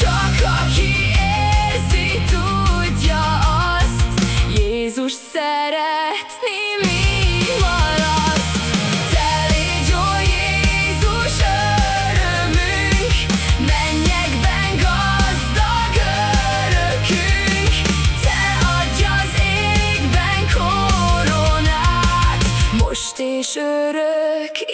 Csak aki érzi, tudja azt Jézus szeretni mi maraszt. Te légy, ó Jézus, örömünk Mennyekben gazdag örökünk. Te adj az égben koronát Most és örök